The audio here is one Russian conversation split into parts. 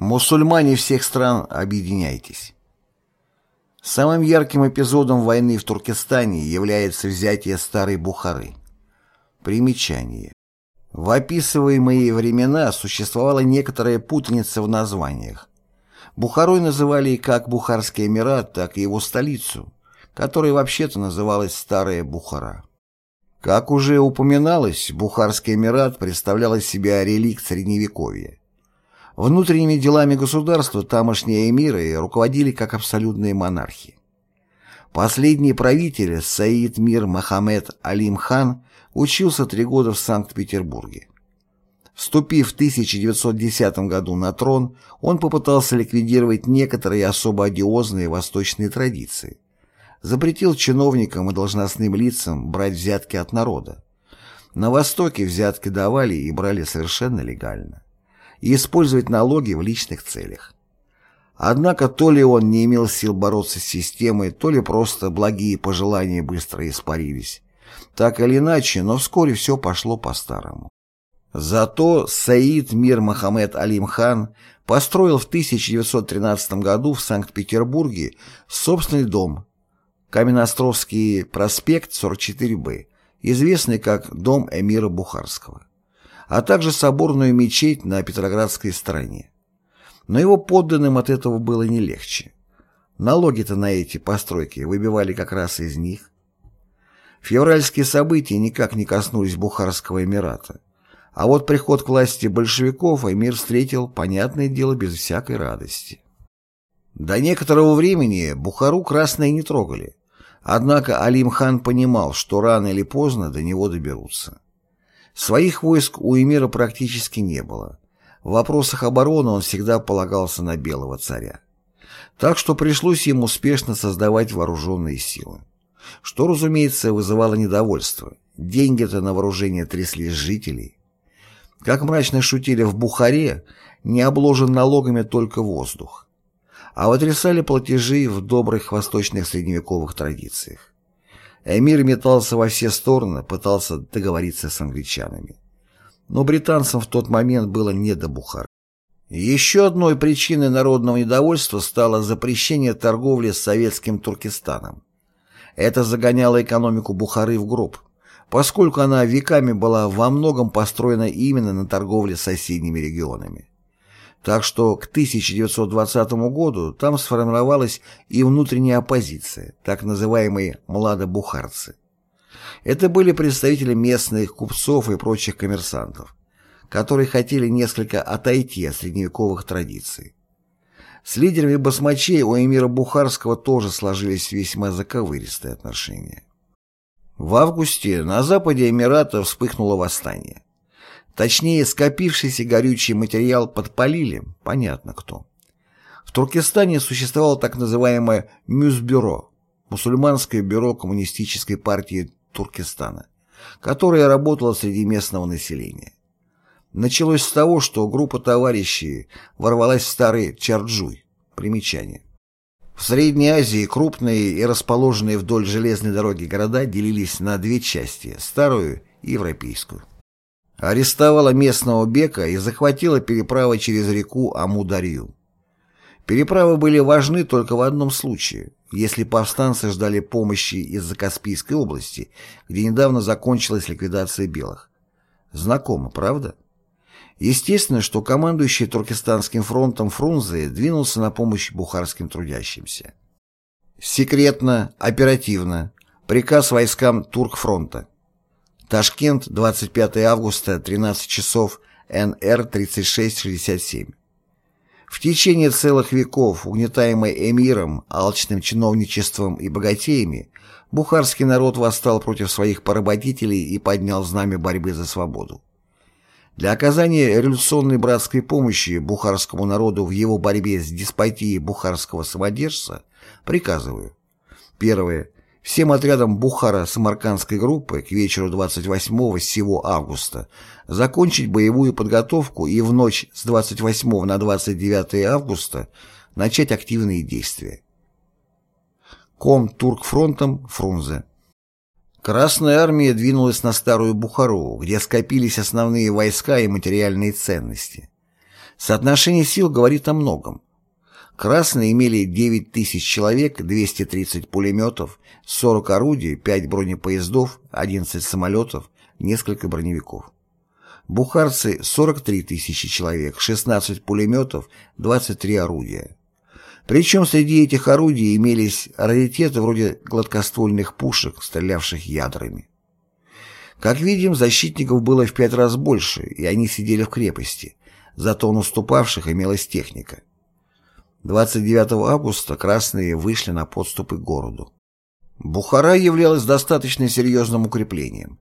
Мусульмане всех стран, объединяйтесь. Самым ярким эпизодом войны в Туркестане является взятие Старой Бухары. Примечание. В описываемые времена существовала некоторая путаница в названиях. Бухарой называли как Бухарский Эмират, так и его столицу, которая вообще-то называлась Старая Бухара. Как уже упоминалось, Бухарский Эмират представлял из себя реликт Средневековья. Внутренними делами государства тамошние эмиры руководили как абсолютные монархи. Последний правитель Саид Мир Мохаммед Алим хан учился три года в Санкт-Петербурге. Вступив в 1910 году на трон, он попытался ликвидировать некоторые особо одиозные восточные традиции. Запретил чиновникам и должностным лицам брать взятки от народа. На Востоке взятки давали и брали совершенно легально и использовать налоги в личных целях. Однако то ли он не имел сил бороться с системой, то ли просто благие пожелания быстро испарились. Так или иначе, но вскоре все пошло по-старому. Зато Саид Мир Мохаммед Алим хан построил в 1913 году в Санкт-Петербурге собственный дом, Каменноостровский проспект 44Б, известный как Дом эмира Бухарского а также соборную мечеть на Петроградской стороне. Но его подданным от этого было не легче. Налоги-то на эти постройки выбивали как раз из них. Февральские события никак не коснулись Бухарского Эмирата. А вот приход к власти большевиков эмир встретил, понятное дело, без всякой радости. До некоторого времени Бухару красные не трогали. Однако Алим-хан понимал, что рано или поздно до него доберутся. Своих войск у эмира практически не было. В вопросах обороны он всегда полагался на белого царя. Так что пришлось ему успешно создавать вооруженные силы. Что, разумеется, вызывало недовольство. Деньги-то на вооружение трясли жителей. Как мрачно шутили в Бухаре, не обложен налогами только воздух. А вытрясали платежи в добрых восточных средневековых традициях. Эмир метался во все стороны, пытался договориться с англичанами. Но британцам в тот момент было не до Бухары. Еще одной причиной народного недовольства стало запрещение торговли с советским Туркестаном. Это загоняло экономику Бухары в гроб, поскольку она веками была во многом построена именно на торговле с соседними регионами. Так что к 1920 году там сформировалась и внутренняя оппозиция, так называемые «младобухарцы». Это были представители местных купцов и прочих коммерсантов, которые хотели несколько отойти от средневековых традиций. С лидерами басмачей у эмира Бухарского тоже сложились весьма заковыристые отношения. В августе на западе Эмирата вспыхнуло восстание. Точнее, скопившийся горючий материал подпалили, понятно кто. В Туркестане существовало так называемое Мюсбюро, мусульманское бюро Коммунистической партии Туркестана, которое работало среди местного населения. Началось с того, что группа товарищей ворвалась в старый Чарджуй. Примечание. В Средней Азии крупные и расположенные вдоль железной дороги города делились на две части – старую и европейскую арестовала местного бека и захватила переправы через реку Амударью. Переправы были важны только в одном случае, если повстанцы ждали помощи из-за Каспийской области, где недавно закончилась ликвидация белых. Знакомо, правда? Естественно, что командующий Туркестанским фронтом Фрунзе двинулся на помощь бухарским трудящимся. Секретно, оперативно. Приказ войскам Туркфронта. Ташкент, 25 августа, 13 часов, НР 3667. В течение целых веков, угнетаемый эмиром, алчным чиновничеством и богатеями, бухарский народ восстал против своих поработителей и поднял знамя борьбы за свободу. Для оказания революционной братской помощи бухарскому народу в его борьбе с деспотией бухарского самодержца приказываю. Первое всем отрядам Бухара-Самаркандской группы к вечеру 28 сего августа закончить боевую подготовку и в ночь с 28 на 29 августа начать активные действия. Ком Туркфронтом Фрунзе Красная армия двинулась на Старую Бухару, где скопились основные войска и материальные ценности. Соотношение сил говорит о многом. Красные имели 9 тысяч человек, 230 пулеметов, 40 орудий, 5 бронепоездов, 11 самолетов, несколько броневиков. Бухарцы – 43 тысячи человек, 16 пулеметов, 23 орудия. Причем среди этих орудий имелись раритеты вроде гладкоствольных пушек, стрелявших ядрами. Как видим, защитников было в пять раз больше, и они сидели в крепости, зато у наступавших имелась техника. 29 августа красные вышли на подступы к городу. Бухара являлась достаточно серьезным укреплением.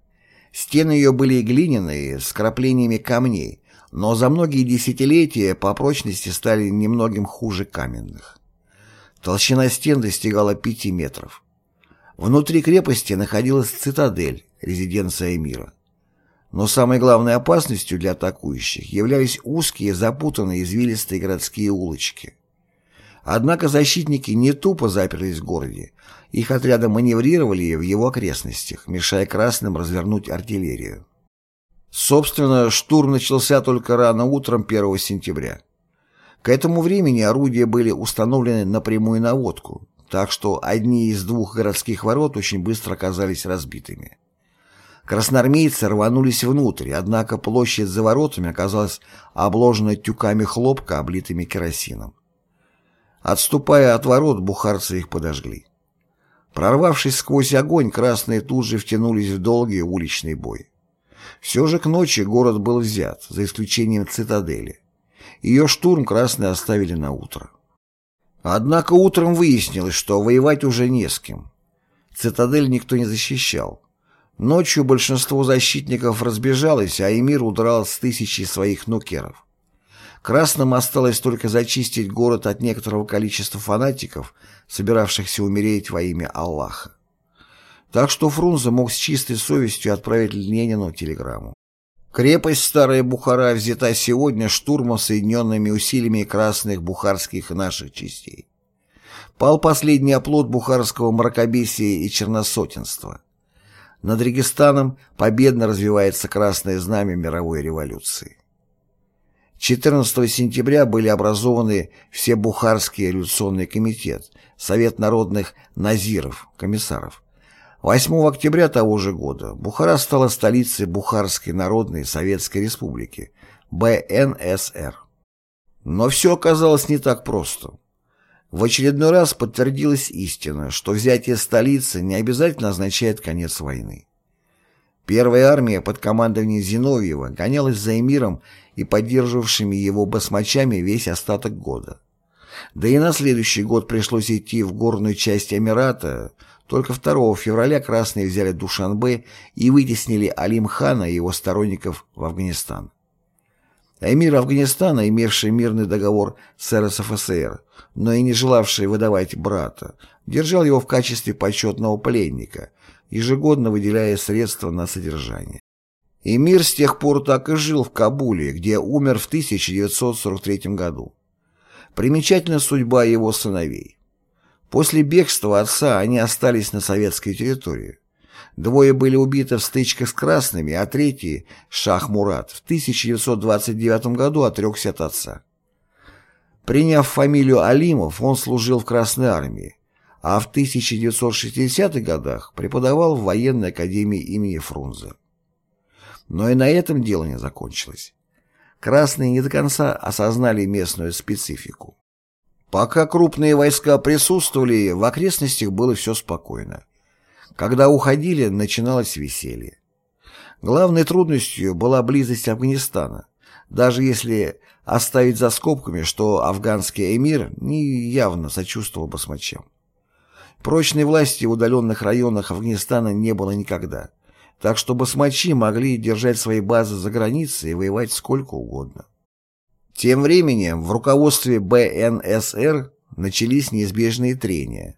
Стены ее были глиняные, с краплениями камней, но за многие десятилетия по прочности стали немногим хуже каменных. Толщина стен достигала пяти метров. Внутри крепости находилась цитадель, резиденция мира. Но самой главной опасностью для атакующих являлись узкие, запутанные, извилистые городские улочки. Однако защитники не тупо заперлись в городе. Их отряды маневрировали в его окрестностях, мешая красным развернуть артиллерию. Собственно, штурм начался только рано утром 1 сентября. К этому времени орудия были установлены на прямую наводку, так что одни из двух городских ворот очень быстро оказались разбитыми. Красноармейцы рванулись внутрь, однако площадь за воротами оказалась обложена тюками хлопка, облитыми керосином. Отступая от ворот, бухарцы их подожгли. Прорвавшись сквозь огонь, красные тут же втянулись в долгий уличный бой. Все же к ночи город был взят, за исключением цитадели. Ее штурм красные оставили на утро. Однако утром выяснилось, что воевать уже не с кем. Цитадель никто не защищал. Ночью большинство защитников разбежалось, а эмир удрал с тысячи своих нукеров. Красным осталось только зачистить город от некоторого количества фанатиков, собиравшихся умереть во имя Аллаха. Так что Фрунзе мог с чистой совестью отправить Ленину телеграмму. Крепость Старая Бухара взята сегодня штурмом соединенными усилиями красных бухарских и наших частей. Пал последний оплот бухарского мракобесия и черносотенства. Над Регистаном победно развивается красное знамя мировой революции. 14 сентября были образованы все Бухарский революционный комитет, Совет народных назиров, комиссаров, 8 октября того же года Бухара стала столицей Бухарской Народной Советской Республики, БНСР. Но все оказалось не так просто. В очередной раз подтвердилась истина, что взятие столицы не обязательно означает конец войны. Первая армия под командованием Зиновьева гонялась за эмиром и поддерживавшими его басмачами весь остаток года. Да и на следующий год пришлось идти в горную часть Эмирата, только 2 февраля красные взяли Душанбе и вытеснили Алим-хана и его сторонников в Афганистан. Эмир Афганистана, имевший мирный договор с РСФСР, но и не желавший выдавать брата, держал его в качестве почетного пленника, ежегодно выделяя средства на содержание. Эмир с тех пор так и жил в Кабуле, где умер в 1943 году. Примечательна судьба его сыновей. После бегства отца они остались на советской территории. Двое были убиты в стычках с красными, а третий, Шах Мурат, в 1929 году отрекся от отца. Приняв фамилию Алимов, он служил в Красной армии, а в 1960-х годах преподавал в военной академии имени Фрунзе. Но и на этом дело не закончилось. Красные не до конца осознали местную специфику. Пока крупные войска присутствовали, в окрестностях было все спокойно. Когда уходили, начиналось веселье. Главной трудностью была близость Афганистана, даже если оставить за скобками, что афганский эмир не явно сочувствовал басмачам. Прочной власти в удаленных районах Афганистана не было никогда, так что басмачи могли держать свои базы за границей и воевать сколько угодно. Тем временем в руководстве БНСР начались неизбежные трения.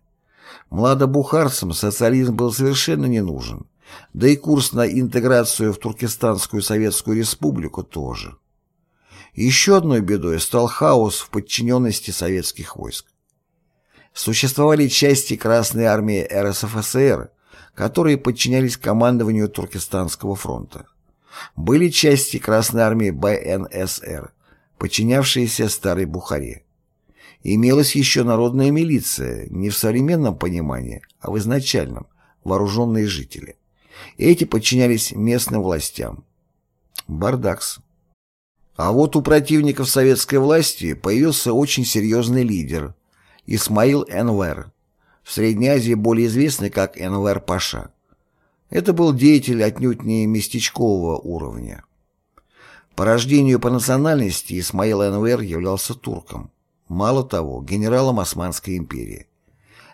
Младобухарцам социализм был совершенно не нужен, да и курс на интеграцию в Туркестанскую Советскую Республику тоже. Еще одной бедой стал хаос в подчиненности советских войск. Существовали части Красной армии РСФСР, которые подчинялись командованию Туркестанского фронта. Были части Красной армии БНСР, подчинявшиеся Старой Бухаре. Имелась еще народная милиция, не в современном понимании, а в изначальном, вооруженные жители. Эти подчинялись местным властям. Бардакс. А вот у противников советской власти появился очень серьезный лидер – Исмаил Энвер, в Средней Азии более известный как Энвер Паша. Это был деятель отнюдь не местечкового уровня. По рождению по национальности Исмаил Энвер являлся турком. Мало того, генералом Османской империи.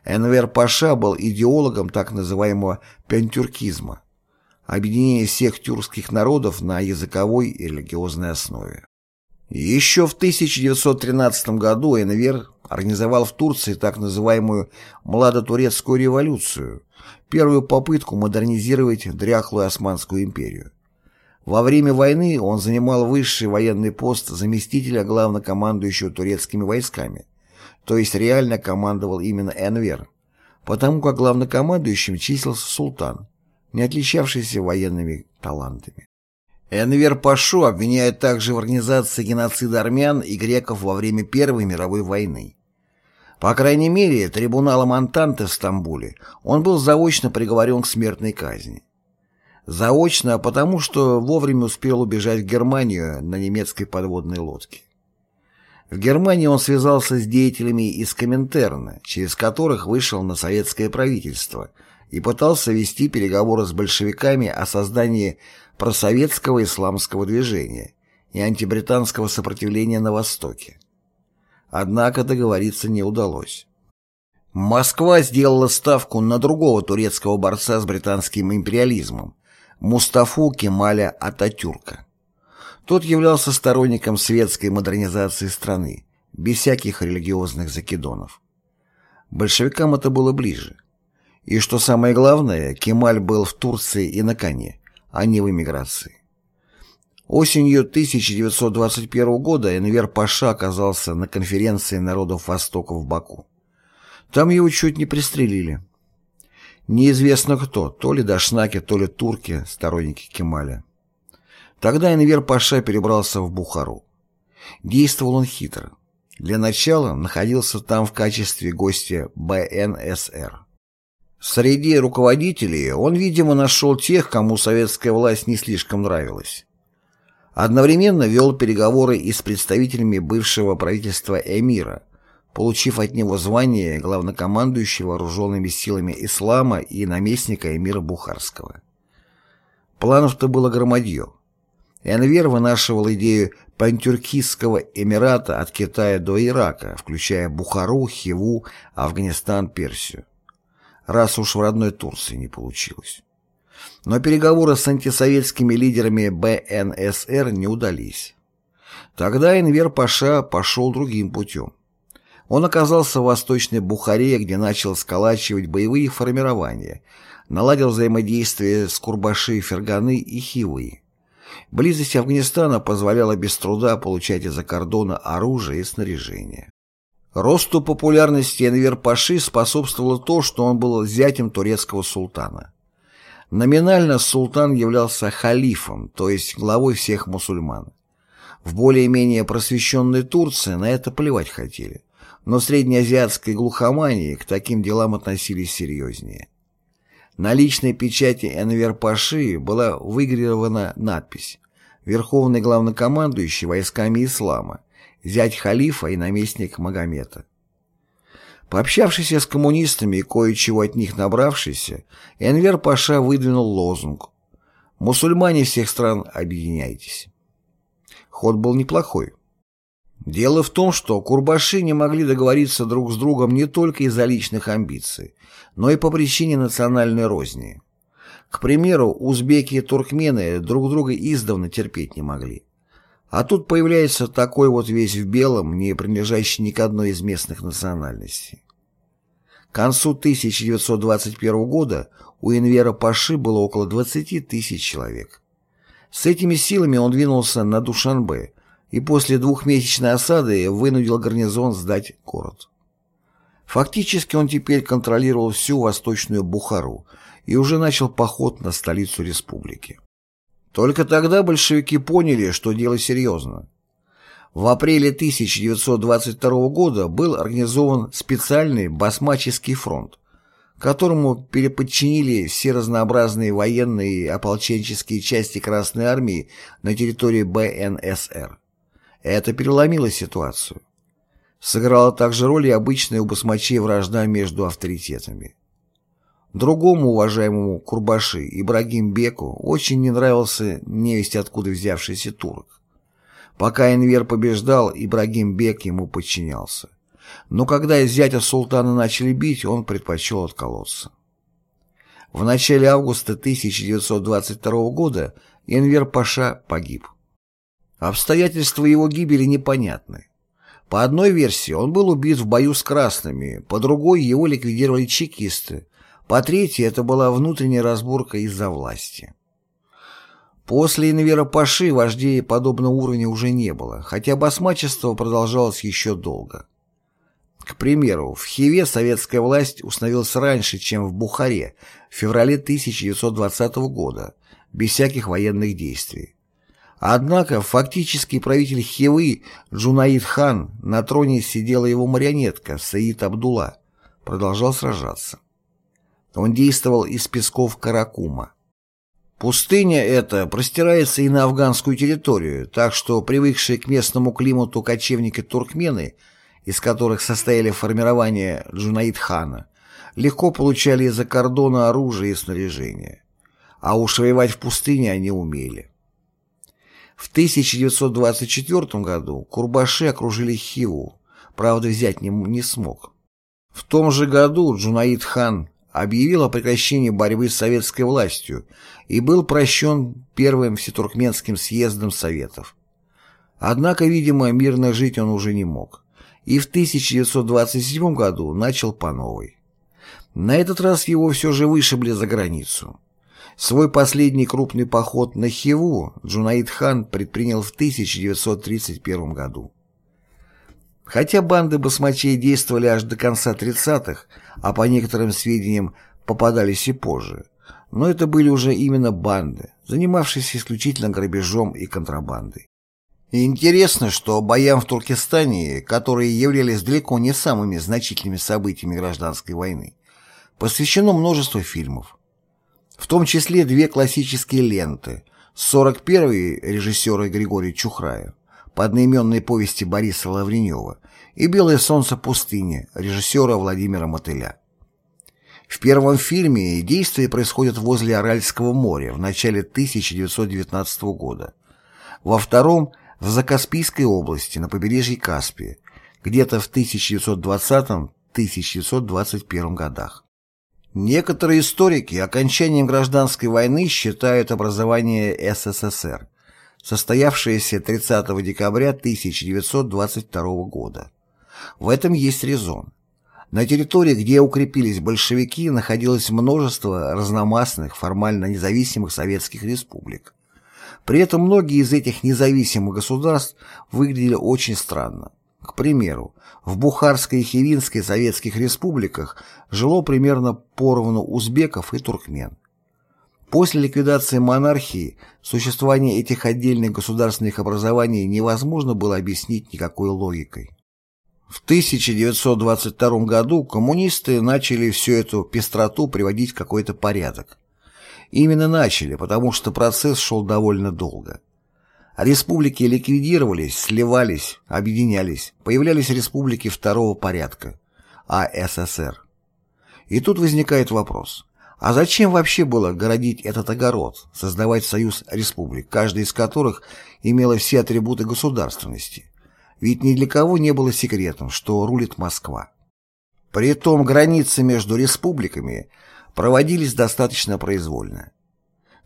Энвер Паша был идеологом так называемого пентюркизма, объединения всех тюркских народов на языковой и религиозной основе. Еще в 1913 году Энвер организовал в Турции так называемую «младотурецкую революцию», первую попытку модернизировать дряхлую Османскую империю. Во время войны он занимал высший военный пост заместителя главнокомандующего турецкими войсками, то есть реально командовал именно Энвер, потому как главнокомандующим числился султан, не отличавшийся военными талантами. Энвер Пашу обвиняют также в организации геноцида армян и греков во время Первой мировой войны. По крайней мере, трибуналом Антанты в Стамбуле он был заочно приговорен к смертной казни. Заочно, потому что вовремя успел убежать в Германию на немецкой подводной лодке. В Германии он связался с деятелями из Коминтерна, через которых вышел на советское правительство и пытался вести переговоры с большевиками о создании просоветского исламского движения и антибританского сопротивления на Востоке. Однако договориться не удалось. Москва сделала ставку на другого турецкого борца с британским империализмом, Мустафу Кемаля Ататюрка. Тот являлся сторонником светской модернизации страны, без всяких религиозных закидонов. Большевикам это было ближе. И что самое главное, Кемаль был в Турции и на коне, а не в эмиграции. Осенью 1921 года Энвер Паша оказался на конференции народов Востока в Баку. Там его чуть не пристрелили. Неизвестно кто, то ли дашнаки, то ли турки, сторонники Кемаля. Тогда Энвер Паша перебрался в Бухару. Действовал он хитро. Для начала находился там в качестве гостя БНСР. Среди руководителей он, видимо, нашел тех, кому советская власть не слишком нравилась. Одновременно вел переговоры и с представителями бывшего правительства эмира, получив от него звание главнокомандующего вооруженными силами ислама и наместника эмира Бухарского. Планов-то было громадье. Энвер вынашивал идею пантюркистского эмирата от Китая до Ирака, включая Бухару, Хиву, Афганистан, Персию. Раз уж в родной Турции не получилось. Но переговоры с антисоветскими лидерами БНСР не удались. Тогда Энвер Паша пошел другим путем. Он оказался в Восточной Бухаре, где начал сколачивать боевые формирования, наладил взаимодействие с Курбаши, Ферганы и Хивы. Близость Афганистана позволяла без труда получать из-за кордона оружие и снаряжение. Росту популярности Энвер Паши способствовало то, что он был зятем турецкого султана. Номинально султан являлся халифом, то есть главой всех мусульман. В более-менее просвещенной Турции на это плевать хотели но среднеазиатской глухомании к таким делам относились серьезнее. На личной печати Энвер Паши была выгравирована надпись «Верховный главнокомандующий войсками ислама, зять халифа и наместник Магомета». Пообщавшись с коммунистами и кое-чего от них набравшийся, Энвер Паша выдвинул лозунг «Мусульмане всех стран, объединяйтесь». Ход был неплохой. Дело в том, что курбаши не могли договориться друг с другом не только из-за личных амбиций, но и по причине национальной розни. К примеру, узбеки и туркмены друг друга издавна терпеть не могли. А тут появляется такой вот весь в белом, не принадлежащий ни к одной из местных национальностей. К концу 1921 года у Энвера Паши было около 20 тысяч человек. С этими силами он двинулся на Душанбе, и после двухмесячной осады вынудил гарнизон сдать город. Фактически он теперь контролировал всю восточную Бухару и уже начал поход на столицу республики. Только тогда большевики поняли, что дело серьезно. В апреле 1922 года был организован специальный Басмаческий фронт, которому переподчинили все разнообразные военные и ополченческие части Красной Армии на территории БНСР. Это переломило ситуацию. Сыграла также роль и обычная у басмачей вражда между авторитетами. Другому уважаемому Курбаши, Ибрагим Беку, очень не нравился невесть откуда взявшийся турок. Пока Энвер побеждал, Ибрагим Бек ему подчинялся. Но когда зятя султана начали бить, он предпочел отколоться. В начале августа 1922 года Энвер Паша погиб. Обстоятельства его гибели непонятны. По одной версии он был убит в бою с красными, по другой его ликвидировали чекисты, по третьей это была внутренняя разборка из-за власти. После Инвера Паши вождей подобного уровня уже не было, хотя басмачество продолжалось еще долго. К примеру, в Хиве советская власть установилась раньше, чем в Бухаре, в феврале 1920 года, без всяких военных действий. Однако фактический правитель Хивы Джунаид хан на троне сидела его марионетка Саид Абдулла, продолжал сражаться. Он действовал из песков Каракума. Пустыня эта простирается и на афганскую территорию, так что привыкшие к местному климату кочевники-туркмены, из которых состояли формирование Джунаид-хана, легко получали из-за кордона оружие и снаряжение. А уж воевать в пустыне они умели. В 1924 году Курбаши окружили Хиву, правда взять не, не смог. В том же году Джунаид хан объявил о прекращении борьбы с советской властью и был прощен Первым Всетуркменским съездом Советов. Однако, видимо, мирно жить он уже не мог, и в 1927 году начал по новой. На этот раз его все же вышибли за границу. Свой последний крупный поход на Хиву Джунаид хан предпринял в 1931 году. Хотя банды басмачей действовали аж до конца 30-х, а по некоторым сведениям попадались и позже, но это были уже именно банды, занимавшиеся исключительно грабежом и контрабандой. Интересно, что боям в Туркестане, которые являлись далеко не самыми значительными событиями гражданской войны, посвящено множество фильмов в том числе две классические ленты 41-й режиссера Григория Чухрая по одноименной повести Бориса Лавренева и «Белое солнце пустыни» режиссера Владимира Мотыля. В первом фильме действия происходят возле Аральского моря в начале 1919 года. Во втором – в Закаспийской области на побережье Каспия, где-то в 1920-1921 годах. Некоторые историки окончанием гражданской войны считают образование СССР, состоявшееся 30 декабря 1922 года. В этом есть резон. На территории, где укрепились большевики, находилось множество разномастных, формально независимых советских республик. При этом многие из этих независимых государств выглядели очень странно. К примеру, в Бухарской и Хивинской советских республиках жило примерно поровну узбеков и туркмен. После ликвидации монархии существование этих отдельных государственных образований невозможно было объяснить никакой логикой. В 1922 году коммунисты начали всю эту пестроту приводить в какой-то порядок. Именно начали, потому что процесс шел довольно долго. Республики ликвидировались, сливались, объединялись, появлялись республики второго порядка, АССР. И тут возникает вопрос, а зачем вообще было городить этот огород, создавать союз республик, каждая из которых имела все атрибуты государственности? Ведь ни для кого не было секретом, что рулит Москва. При этом границы между республиками проводились достаточно произвольно.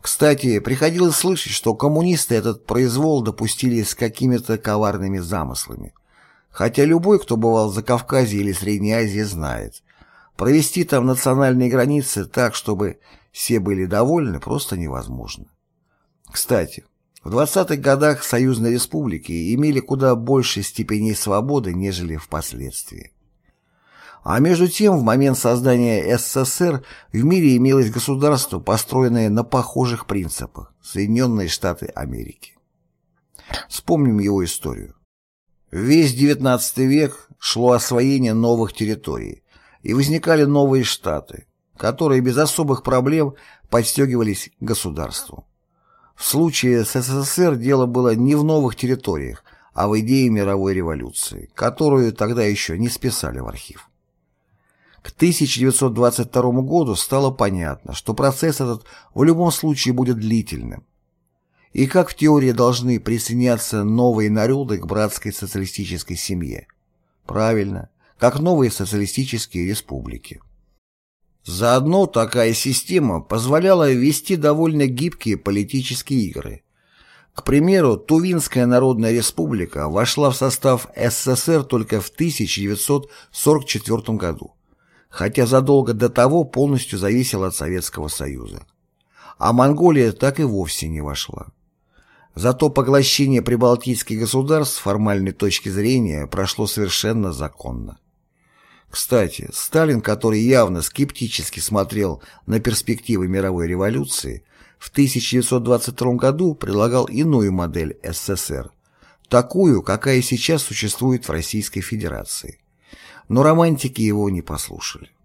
Кстати, приходилось слышать, что коммунисты этот произвол допустили с какими-то коварными замыслами. Хотя любой, кто бывал за Кавказе или Средней Азии, знает. Провести там национальные границы так, чтобы все были довольны, просто невозможно. Кстати, в 20-х годах союзные республики имели куда больше степеней свободы, нежели впоследствии. А между тем, в момент создания СССР в мире имелось государство, построенное на похожих принципах – Соединенные Штаты Америки. Вспомним его историю. Весь XIX век шло освоение новых территорий, и возникали новые штаты, которые без особых проблем подстегивались государству. В случае с СССР дело было не в новых территориях, а в идее мировой революции, которую тогда еще не списали в архив. К 1922 году стало понятно, что процесс этот в любом случае будет длительным. И как в теории должны присоединяться новые народы к братской социалистической семье? Правильно, как новые социалистические республики. Заодно такая система позволяла вести довольно гибкие политические игры. К примеру, Тувинская Народная Республика вошла в состав СССР только в 1944 году, хотя задолго до того полностью зависела от Советского Союза. А Монголия так и вовсе не вошла. Зато поглощение прибалтийских государств с формальной точки зрения прошло совершенно законно. Кстати, Сталин, который явно скептически смотрел на перспективы мировой революции, в 1922 году предлагал иную модель СССР, такую, какая сейчас существует в Российской Федерации. Но романтики его не послушали.